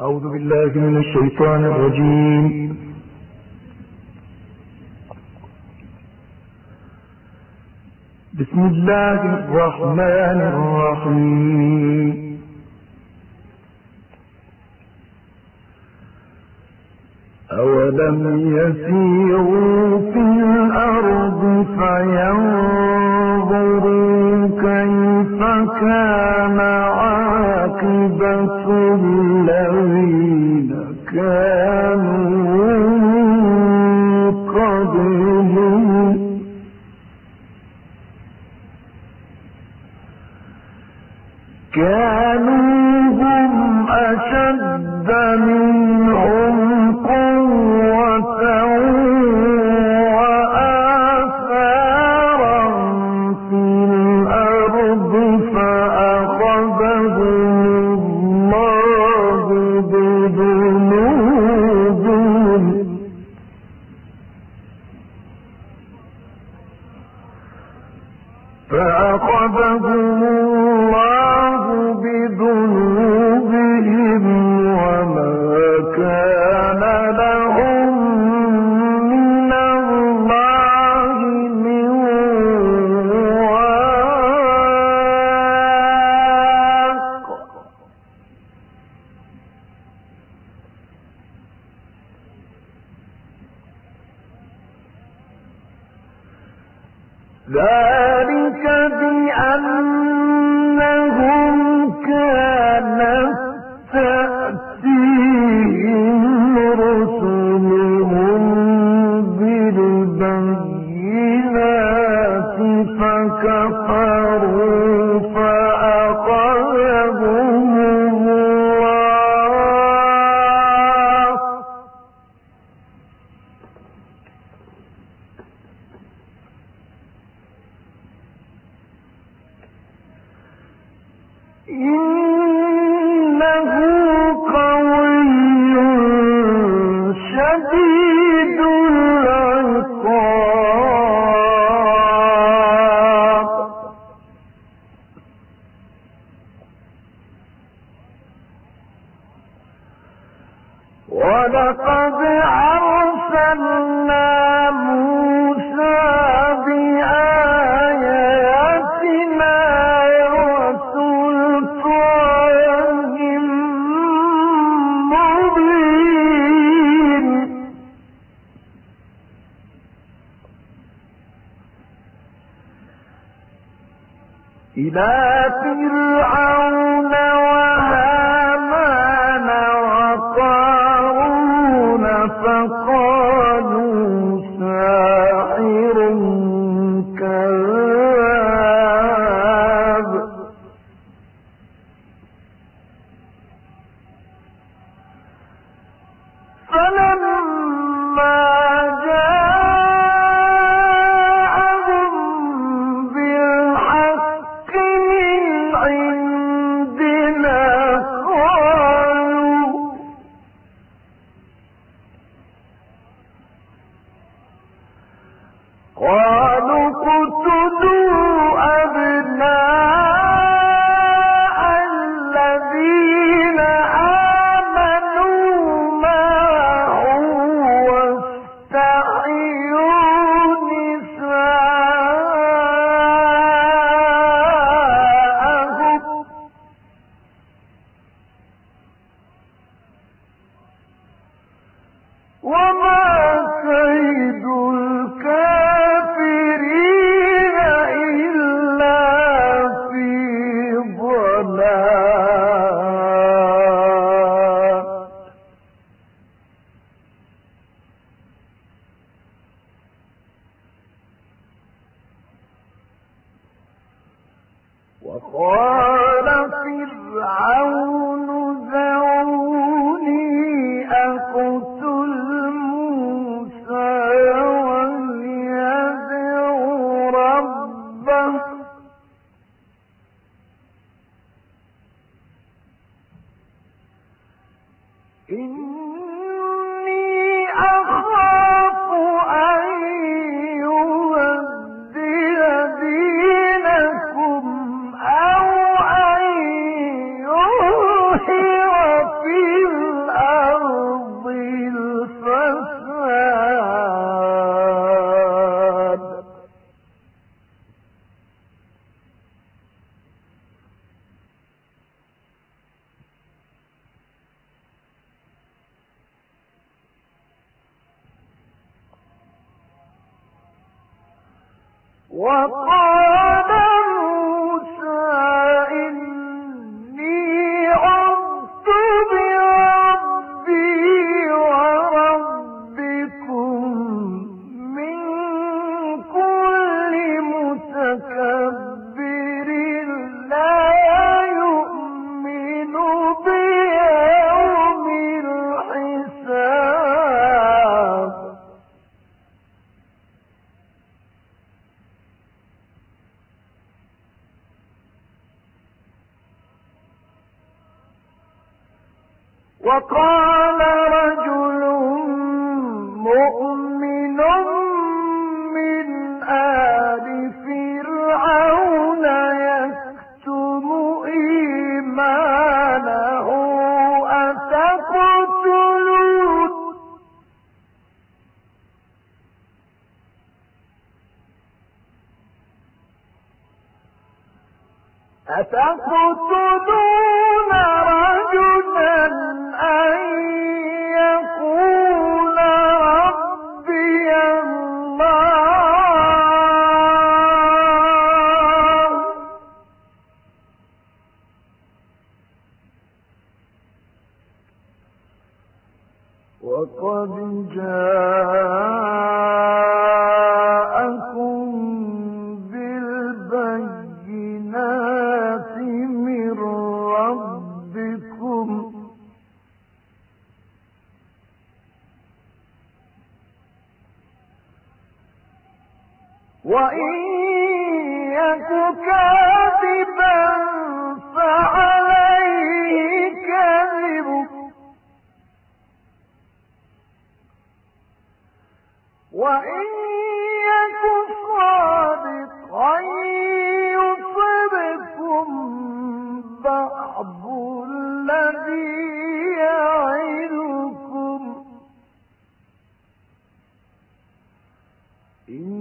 أعوذ بالله من الشيطان الرجيم. بسم الله الرحمن الرحيم. أولم يسيروا في الأرض فينظروا كان عاقبة الذين كانوا قبلهم. كانوا هم أشد منهم كفروا إلى فرعون وهامان وقارون فقالوا إن إن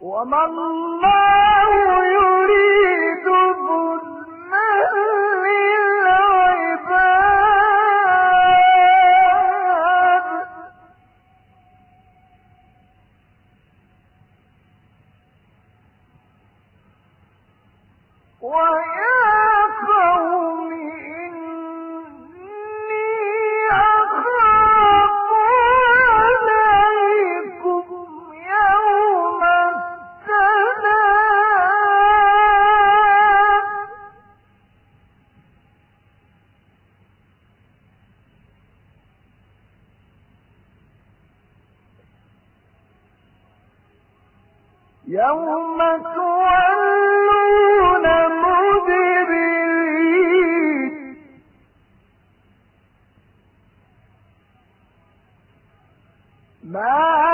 وما الله ما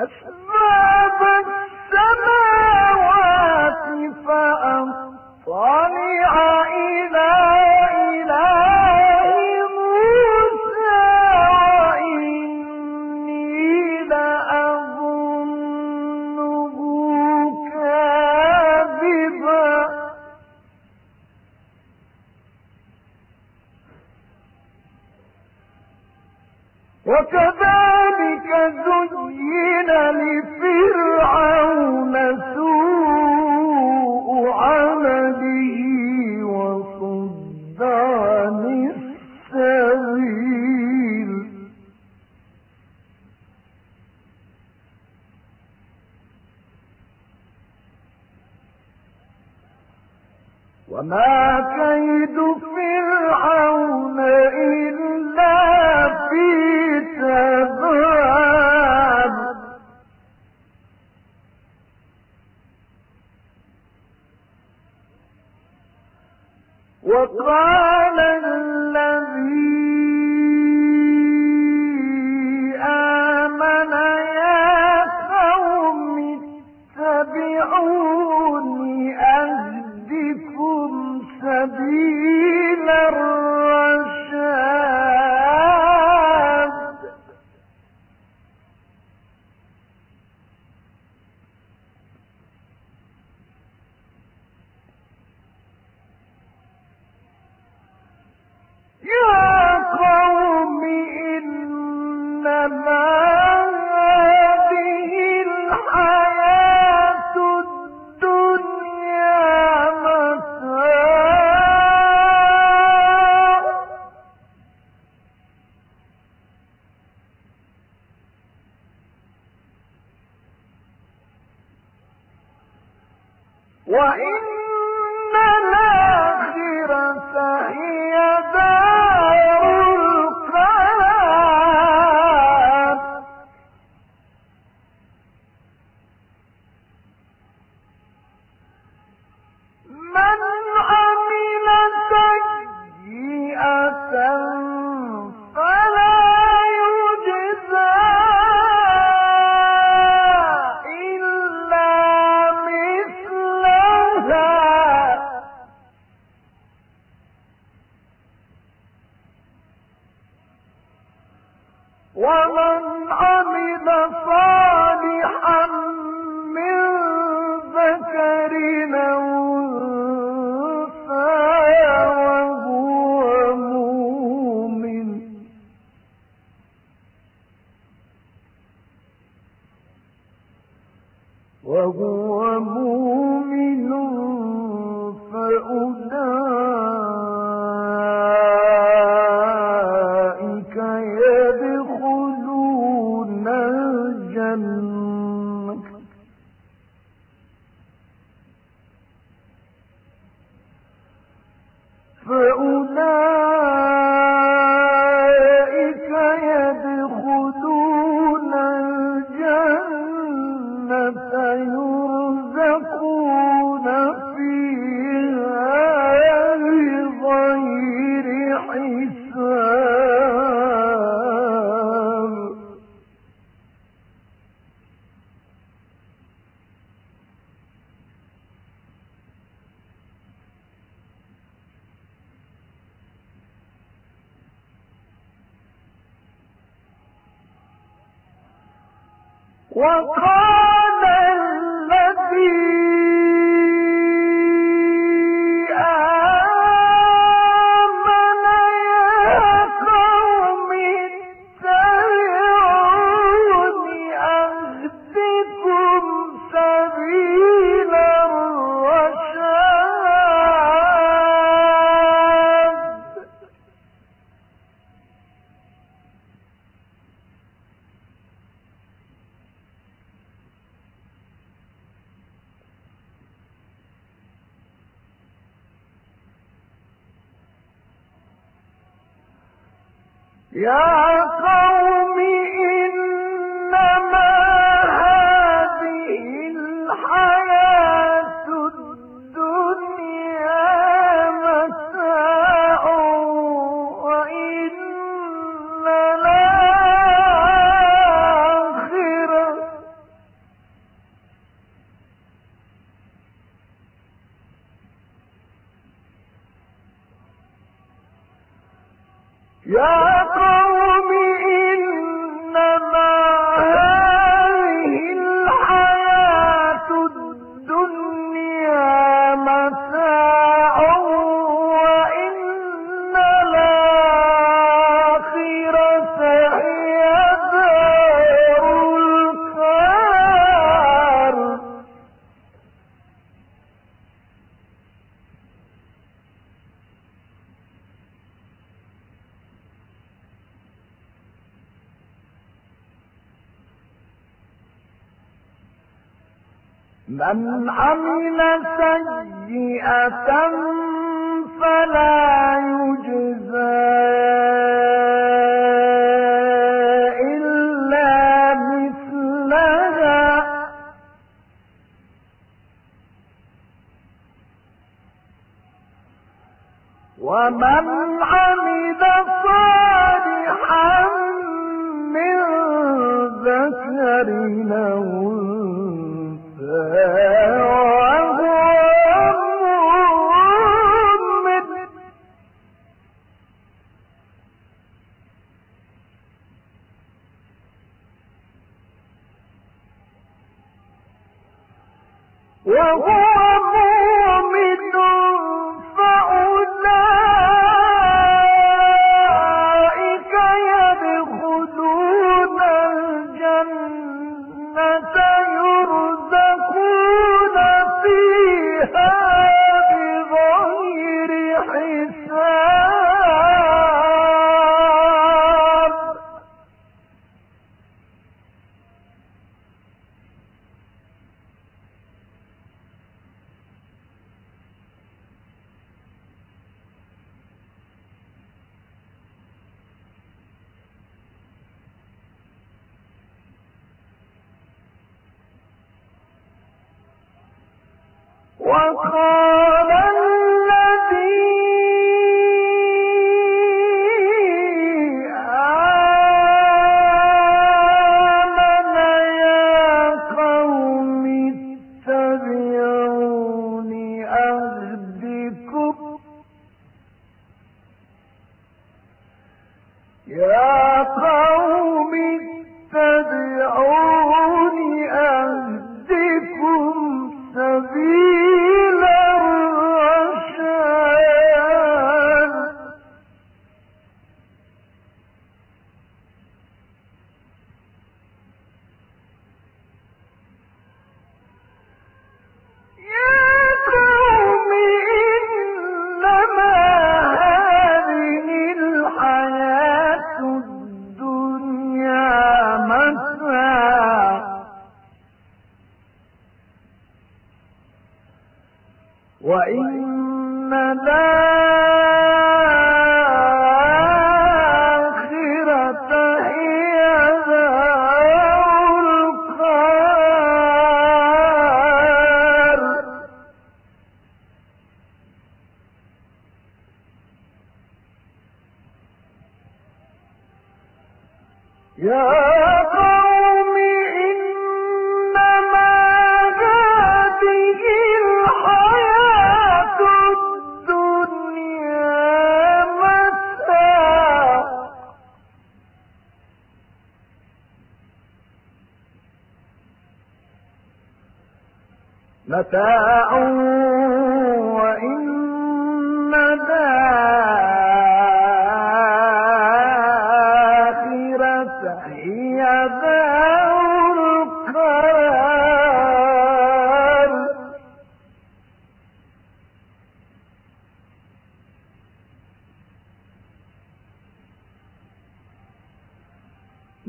That's وما كيد فرعون وقال يا قوم من عمل سيئة فلا يجزى 我。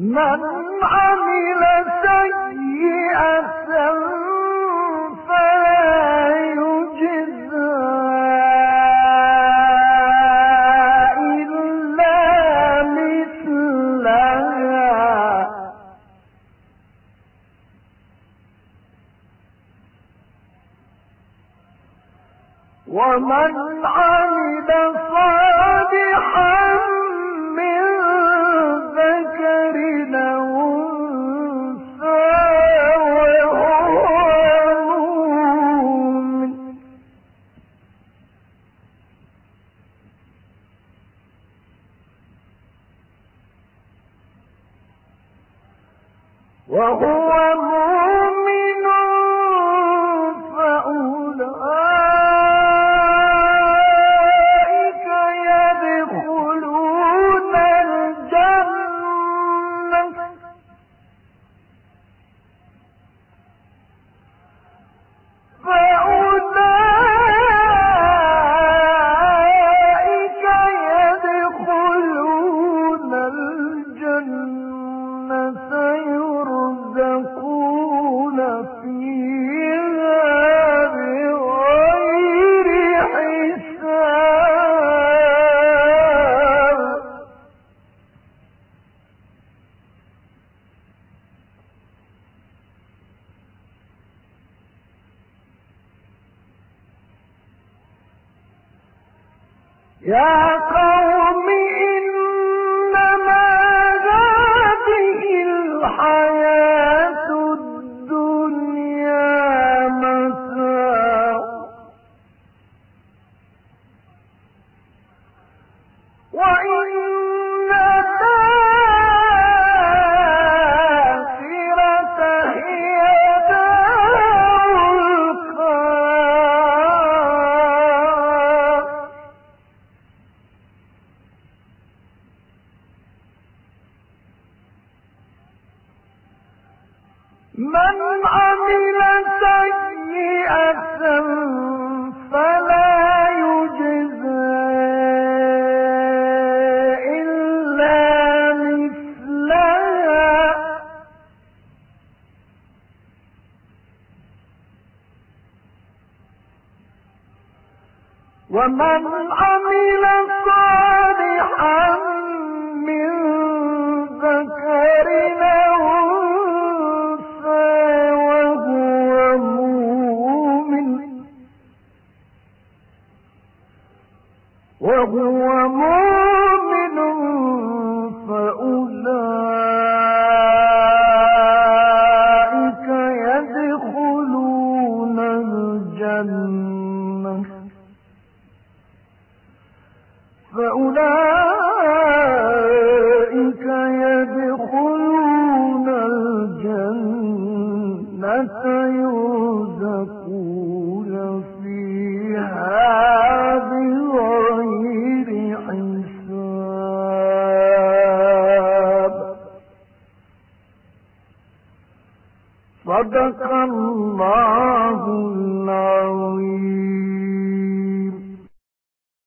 من عمل سيئة يَا وهو